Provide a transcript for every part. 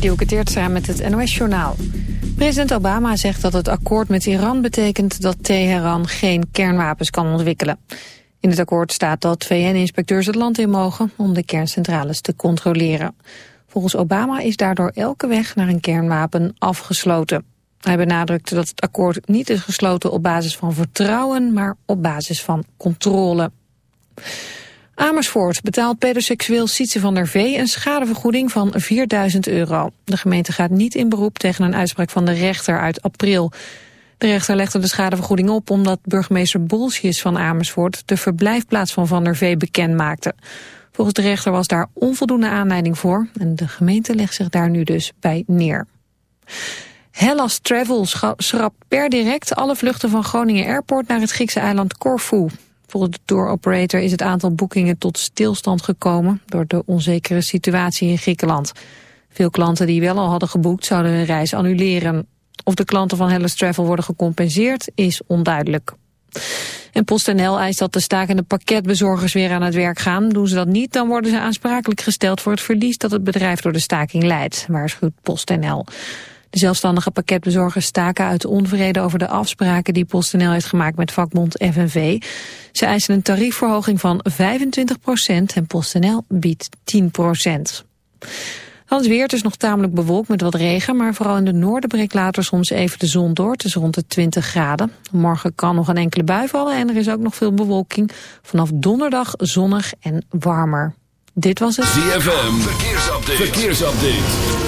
Dielke Teertstra met het NOS-journaal. President Obama zegt dat het akkoord met Iran betekent dat Teheran geen kernwapens kan ontwikkelen. In het akkoord staat dat VN-inspecteurs het land in mogen om de kerncentrales te controleren. Volgens Obama is daardoor elke weg naar een kernwapen afgesloten. Hij benadrukte dat het akkoord niet is gesloten op basis van vertrouwen, maar op basis van controle. Amersfoort betaalt pedoseksueel Sietse van der Vee een schadevergoeding van 4000 euro. De gemeente gaat niet in beroep tegen een uitspraak van de rechter uit april. De rechter legde de schadevergoeding op omdat burgemeester Bolsjes van Amersfoort de verblijfplaats van Van der Vee bekend maakte. Volgens de rechter was daar onvoldoende aanleiding voor en de gemeente legt zich daar nu dus bij neer. Hellas Travel schrapt per direct alle vluchten van Groningen Airport naar het Griekse eiland Corfu. Volgens de tour operator is het aantal boekingen tot stilstand gekomen door de onzekere situatie in Griekenland. Veel klanten die wel al hadden geboekt zouden hun reis annuleren. Of de klanten van Hellas Travel worden gecompenseerd is onduidelijk. En PostNL eist dat de stakende pakketbezorgers weer aan het werk gaan. Doen ze dat niet, dan worden ze aansprakelijk gesteld voor het verlies dat het bedrijf door de staking leidt, waarschuwt PostNL. De zelfstandige pakketbezorgers staken uit onvrede over de afspraken die PostNL heeft gemaakt met vakbond FNV. Ze eisen een tariefverhoging van 25% en PostNL biedt 10 dan het weer, is nog tamelijk bewolkt met wat regen, maar vooral in de noorden breekt later soms even de zon door. Het is rond de 20 graden. Morgen kan nog een enkele bui vallen en er is ook nog veel bewolking. Vanaf donderdag zonnig en warmer. Dit was het ZFM, verkeersupdate.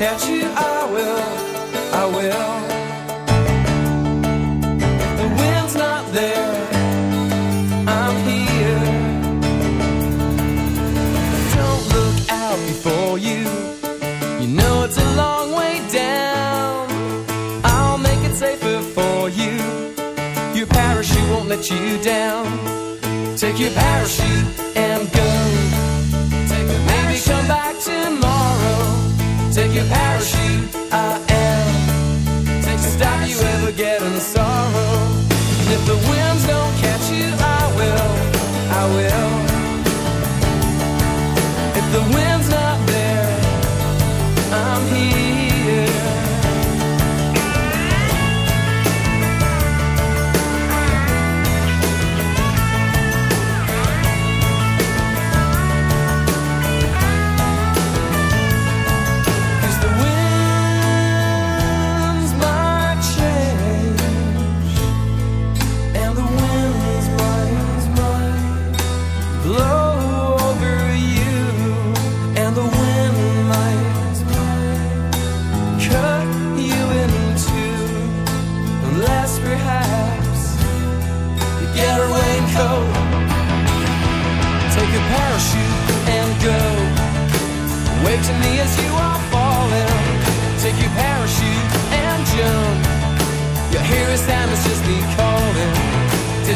catch you, I will, I will. The wind's not there, I'm here. Don't look out before you, you know it's a long way down. I'll make it safer for you, your parachute won't let you down. Take your parachute and go. Take a Maybe come back like your parachute. I am. Takes to stop you ever getting sorrow. And if the winds don't catch you, I will. I will.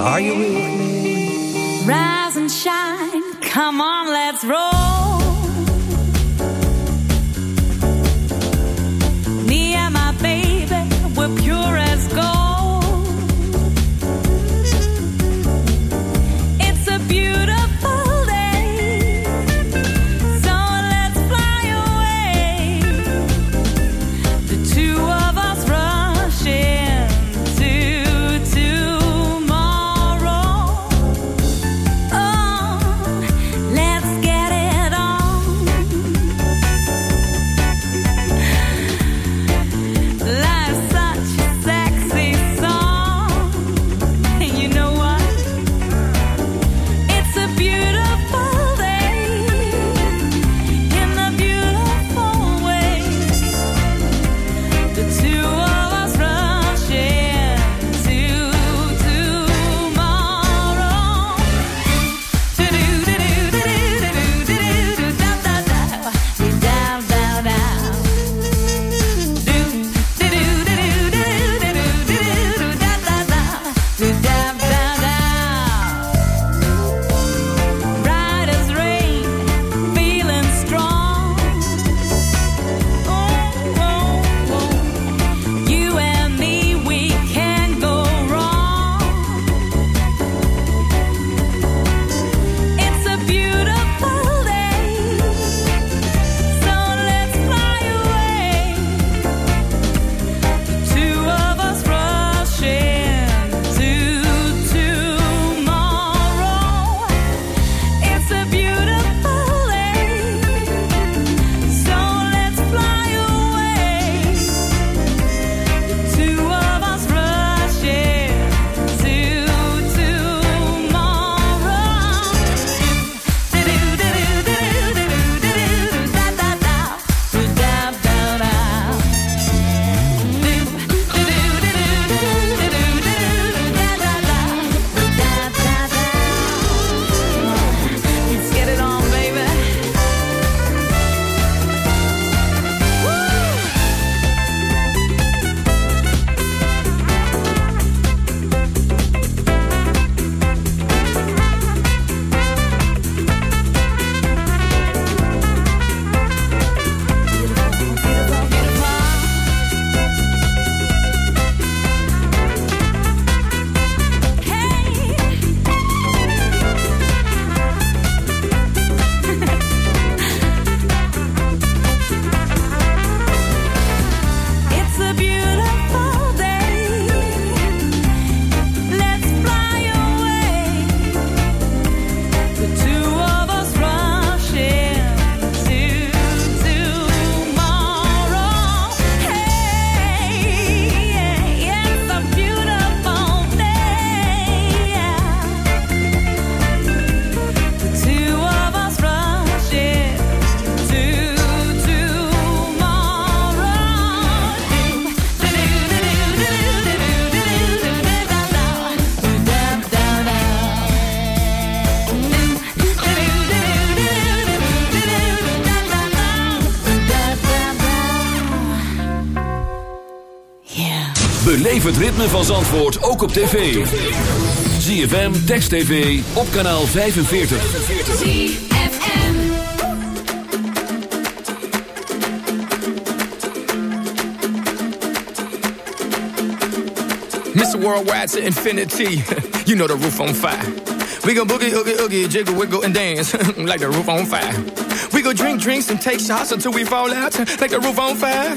Are you with me? Rise and shine, come on, let's roll. ritme van Zandvoort ook op tv. ZFM, Text TV, op kanaal 45. ZFM Mr. Worldwide to infinity. You know the roof on fire. We gon' boogie, oogie, oogie, jiggle, wiggle, and dance. like the roof on fire. We go drink drinks and take shots until we fall out. Like the roof on fire.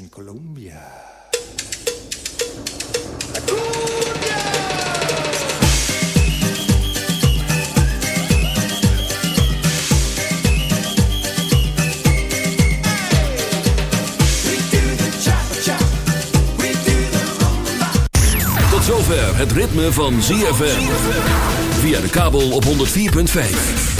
in Colombia. Tot zover het ritme van ZFM. Via de kabel op 104.5.